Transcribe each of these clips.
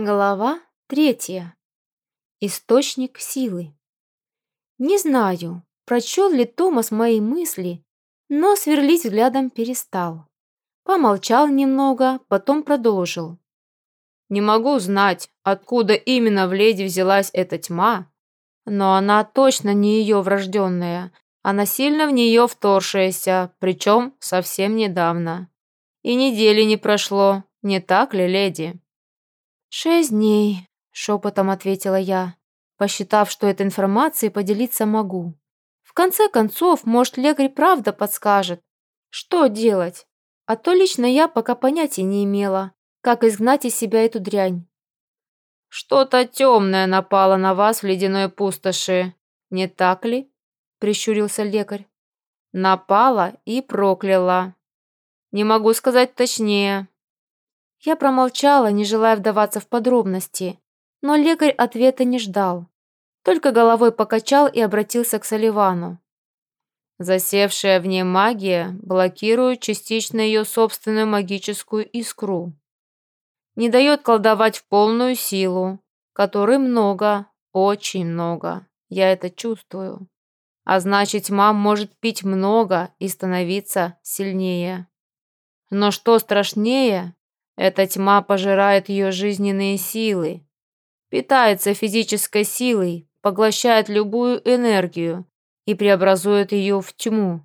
Глава третья. Источник силы. Не знаю, прочел ли Томас мои мысли, но сверлить взглядом перестал. Помолчал немного, потом продолжил. Не могу знать, откуда именно в леди взялась эта тьма, но она точно не ее врожденная, а насильно в нее вторшаяся, причем совсем недавно. И недели не прошло, не так ли, леди? «Шесть дней», — шепотом ответила я, посчитав, что этой информацией поделиться могу. В конце концов, может, лекарь правда подскажет, что делать, а то лично я пока понятия не имела, как изгнать из себя эту дрянь. «Что-то темное напало на вас в ледяной пустоши, не так ли?» — прищурился лекарь. «Напала и прокляла. Не могу сказать точнее, я промолчала, не желая вдаваться в подробности, но лекарь ответа не ждал. Только головой покачал и обратился к Соливану. Засевшая в ней магия блокирует частично ее собственную магическую искру. Не дает колдовать в полную силу, которой много, очень много. Я это чувствую. А значит, тьма может пить много и становиться сильнее. Но что страшнее, эта тьма пожирает ее жизненные силы, питается физической силой, поглощает любую энергию и преобразует ее в тьму.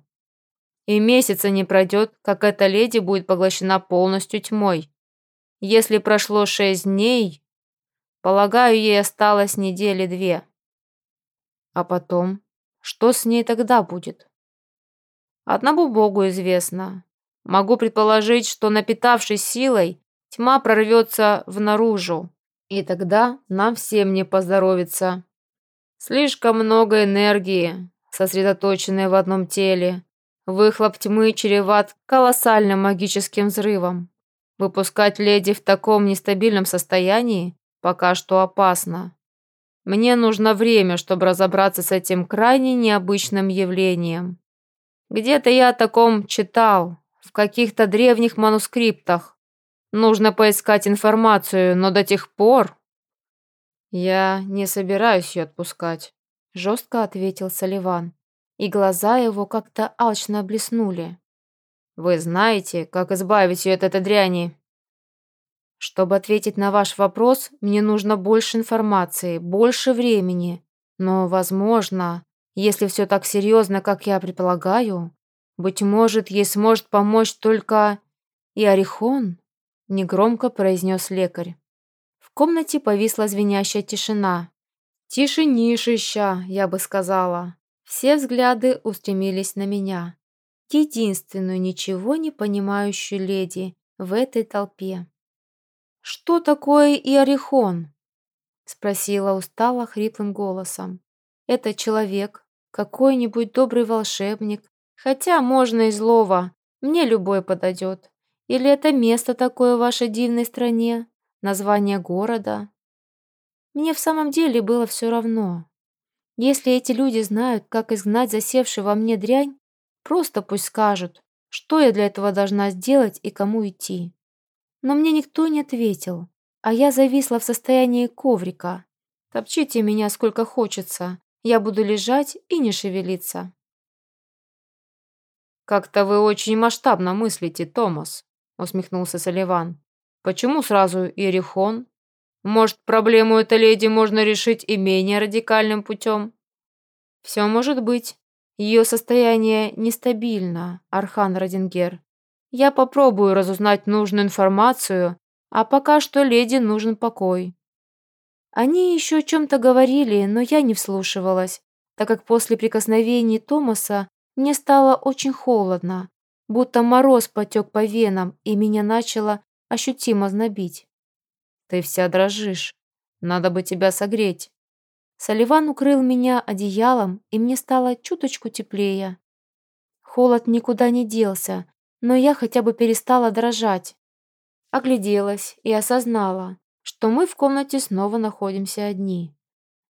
И месяца не пройдет, как эта леди будет поглощена полностью тьмой. Если прошло шесть дней, полагаю, ей осталось недели две. А потом, что с ней тогда будет? Одному Богу известно. Могу предположить, что напитавшись силой, Тьма прорвется в наружу, и тогда нам всем не поздоровится. Слишком много энергии, сосредоточенной в одном теле. Выхлоп тьмы чреват колоссальным магическим взрывом. Выпускать леди в таком нестабильном состоянии пока что опасно. Мне нужно время, чтобы разобраться с этим крайне необычным явлением. Где-то я о таком читал, в каких-то древних манускриптах. Нужно поискать информацию, но до тех пор...» «Я не собираюсь ее отпускать», — жестко ответил Соливан, и глаза его как-то алчно блеснули. «Вы знаете, как избавить ее от этой дряни?» «Чтобы ответить на ваш вопрос, мне нужно больше информации, больше времени. Но, возможно, если все так серьезно, как я предполагаю, быть может, ей сможет помочь только и Орихон?» Негромко произнес лекарь. В комнате повисла звенящая тишина. Тишинишища, я бы сказала. Все взгляды устремились на меня. Единственную ничего не понимающую леди в этой толпе. «Что такое Иорихон?» Спросила устало хриплым голосом. «Это человек, какой-нибудь добрый волшебник, хотя можно и злого, мне любой подойдет. Или это место такое в вашей дивной стране? Название города? Мне в самом деле было все равно. Если эти люди знают, как изгнать засевшую во мне дрянь, просто пусть скажут, что я для этого должна сделать и кому идти. Но мне никто не ответил, а я зависла в состоянии коврика. Топчите меня сколько хочется, я буду лежать и не шевелиться. «Как-то вы очень масштабно мыслите, Томас», усмехнулся Соливан. Почему сразу Иерихон? Может, проблему этой леди можно решить и менее радикальным путем? Все может быть. Ее состояние нестабильно, Архан Радингер. Я попробую разузнать нужную информацию, а пока что леди нужен покой. Они еще о чем-то говорили, но я не вслушивалась, так как после прикосновений Томаса мне стало очень холодно, будто мороз потек по венам, и меня начало ощутимо знобить. «Ты вся дрожишь. Надо бы тебя согреть». Соливан укрыл меня одеялом, и мне стало чуточку теплее. Холод никуда не делся, но я хотя бы перестала дрожать. Огляделась и осознала, что мы в комнате снова находимся одни.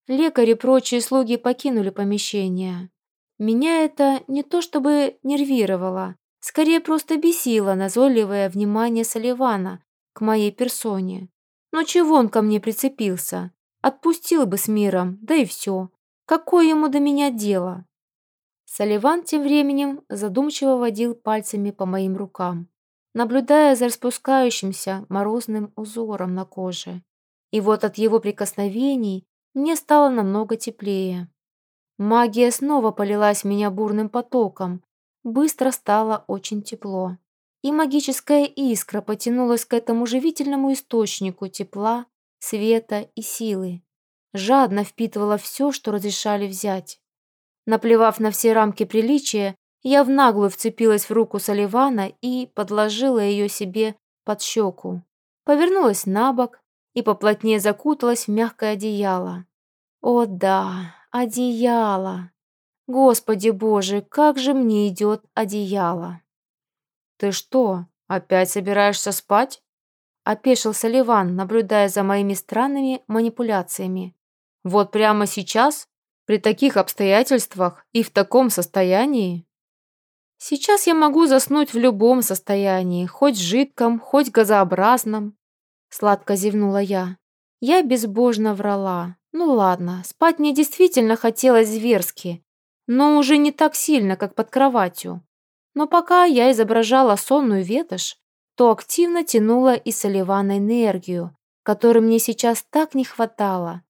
Лекари и прочие слуги покинули помещение. Меня это не то чтобы нервировало, Скорее просто бесило назойливое внимание Соливана к моей персоне. Ну чего он ко мне прицепился? Отпустил бы с миром, да и все. Какое ему до меня дело? Соливан тем временем задумчиво водил пальцами по моим рукам, наблюдая за распускающимся морозным узором на коже. И вот от его прикосновений мне стало намного теплее. Магия снова полилась меня бурным потоком. Быстро стало очень тепло. И магическая искра потянулась к этому живительному источнику тепла, света и силы. Жадно впитывала все, что разрешали взять. Наплевав на все рамки приличия, я в наглую вцепилась в руку Соливана и подложила ее себе под щеку. Повернулась на бок и поплотнее закуталась в мягкое одеяло. О да, одеяло! Господи боже, как же мне идет одеяло! Ты что, опять собираешься спать? Опешил Соливан, наблюдая за моими странными манипуляциями. Вот прямо сейчас? При таких обстоятельствах и в таком состоянии? Сейчас я могу заснуть в любом состоянии, хоть жидком, хоть газообразном. Сладко зевнула я. Я безбожно врала. Ну ладно, спать мне действительно хотелось зверски, но уже не так сильно, как под кроватью. Но пока я изображала сонную ветошь, то активно тянула из Соливана энергию, которой мне сейчас так не хватало.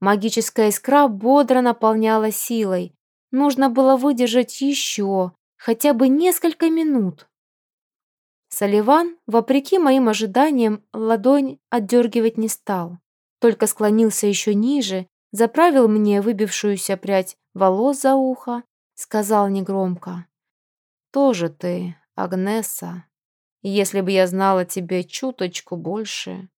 Магическая искра бодро наполняла силой. Нужно было выдержать еще, хотя бы несколько минут. Соливан, вопреки моим ожиданиям, ладонь отдергивать не стал, только склонился еще ниже, заправил мне выбившуюся прядь волос за ухо, сказал негромко. «Тоже ты, Агнеса, если бы я знала тебе чуточку больше...»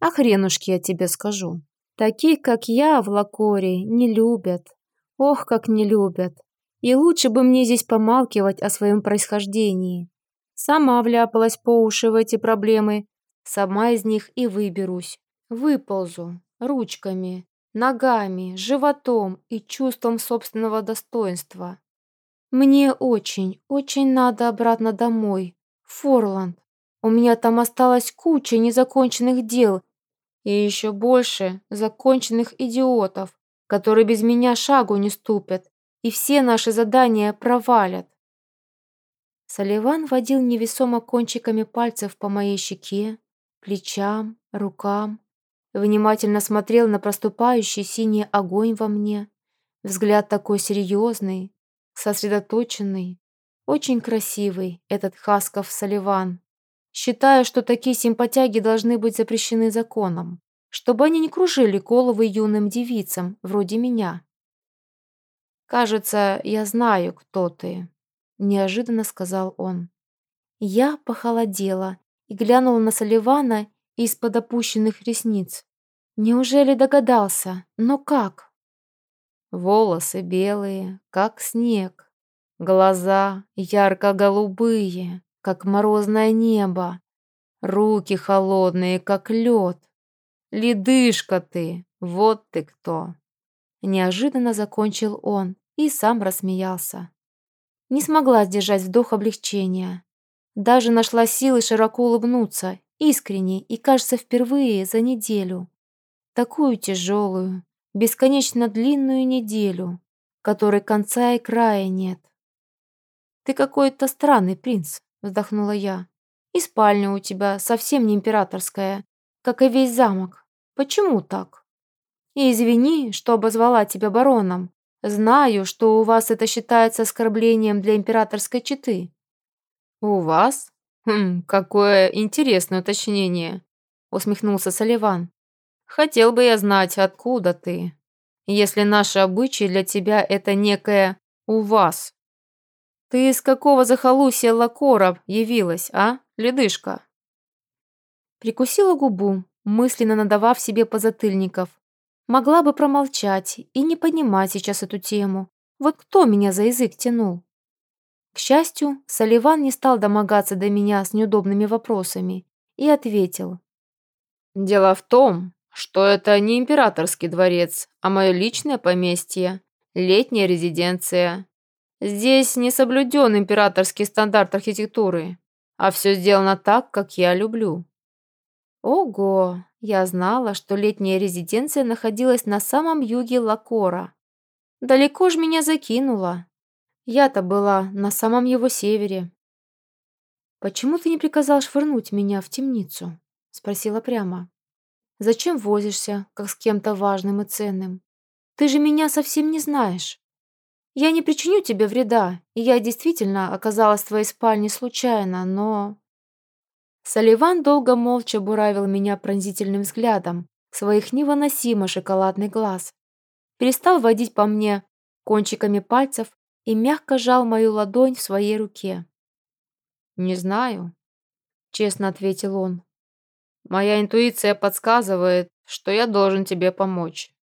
«А хренушки я тебе скажу. Такие, как я, в Лакоре не любят. Ох, как не любят. И лучше бы мне здесь помалкивать о своем происхождении. Сама вляпалась по уши в эти проблемы, сама из них и выберусь. Выползу ручками, ногами, животом и чувством собственного достоинства. Мне очень, очень надо обратно домой, Форланд. У меня там осталась куча незаконченных дел и еще больше законченных идиотов, которые без меня шагу не ступят и все наши задания провалят. Соливан водил невесомо кончиками пальцев по моей щеке, плечам, рукам, внимательно смотрел на проступающий синий огонь во мне. Взгляд такой серьезный, сосредоточенный, очень красивый этот Хасков Соливан. Считаю, что такие симпатяги должны быть запрещены законом, чтобы они не кружили головы юным девицам, вроде меня. «Кажется, я знаю, кто ты», — неожиданно сказал он. Я похолодела и глянула на Соливана из-под опущенных ресниц. Неужели догадался? Но как? Волосы белые, как снег. Глаза ярко-голубые, как морозное небо. Руки холодные, как лед. Ледышка ты, вот ты кто. Неожиданно закончил он и сам рассмеялся. Не смогла сдержать вдох облегчения. Даже нашла силы широко улыбнуться, искренне и, кажется, впервые за неделю. Такую тяжелую, бесконечно длинную неделю, которой конца и края нет. «Ты какой-то странный принц», — вздохнула я. «И спальня у тебя совсем не императорская, как и весь замок. Почему так?» И извини, что обозвала тебя бароном. Знаю, что у вас это считается оскорблением для императорской четы». «У вас? Хм, какое интересное уточнение», — усмехнулся Соливан. «Хотел бы я знать, откуда ты, если наши обычаи для тебя это некое «у вас». Ты из какого захолустья лакора явилась, а, ледышка?» Прикусила губу, мысленно надавав себе позатыльников, Могла бы промолчать и не поднимать сейчас эту тему. Вот кто меня за язык тянул? К счастью, Соливан не стал домогаться до меня с неудобными вопросами и ответил. «Дело в том, что это не императорский дворец, а мое личное поместье, летняя резиденция. Здесь не соблюден императорский стандарт архитектуры, а все сделано так, как я люблю». Ого, я знала, что летняя резиденция находилась на самом юге Лакора. Далеко ж меня закинуло. Я-то была на самом его севере. «Почему ты не приказал швырнуть меня в темницу?» — спросила прямо. «Зачем возишься, как с кем-то важным и ценным? Ты же меня совсем не знаешь. Я не причиню тебе вреда, и я действительно оказалась в твоей спальне случайно, но...» Соливан долго молча буравил меня пронзительным взглядом своих невыносимо шоколадный глаз. Перестал водить по мне кончиками пальцев и мягко жал мою ладонь в своей руке. «Не знаю», — честно ответил он. «Моя интуиция подсказывает, что я должен тебе помочь.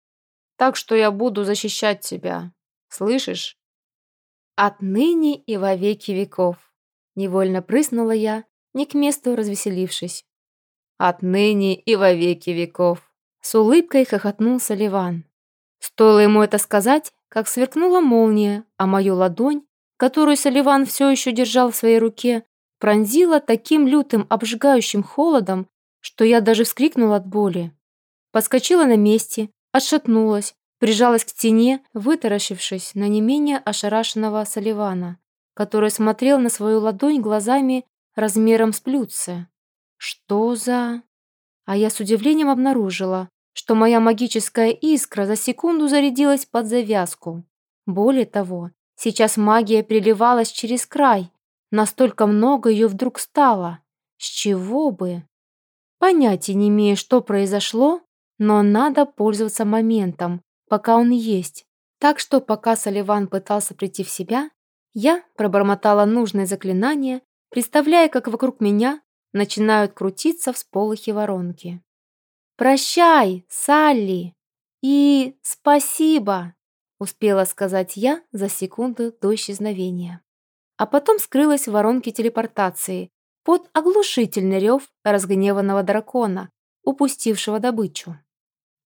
Так что я буду защищать тебя. Слышишь?» «Отныне и во веки веков», — невольно прыснула я, не к месту развеселившись. «Отныне и во веки веков», — с улыбкой хохотнулся Ливан. Стоило ему это сказать, как сверкнула молния, а мою ладонь, которую Соливан все еще держал в своей руке, пронзила таким лютым обжигающим холодом, что я даже вскрикнула от боли. Подскочила на месте, отшатнулась, прижалась к стене, вытаращившись на не менее ошарашенного Соливана, который смотрел на свою ладонь глазами размером с блюдце. Что за... А я с удивлением обнаружила, что моя магическая искра за секунду зарядилась под завязку. Более того, сейчас магия приливалась через край. Настолько много ее вдруг стало. С чего бы? Понятия не имею, что произошло, но надо пользоваться моментом, пока он есть. Так что, пока Соливан пытался прийти в себя, я пробормотала нужное заклинание, представляя, как вокруг меня начинают крутиться всполохи воронки. «Прощай, Салли!» «И спасибо!» — успела сказать я за секунду до исчезновения. А потом скрылась в воронке телепортации под оглушительный рев разгневанного дракона, упустившего добычу.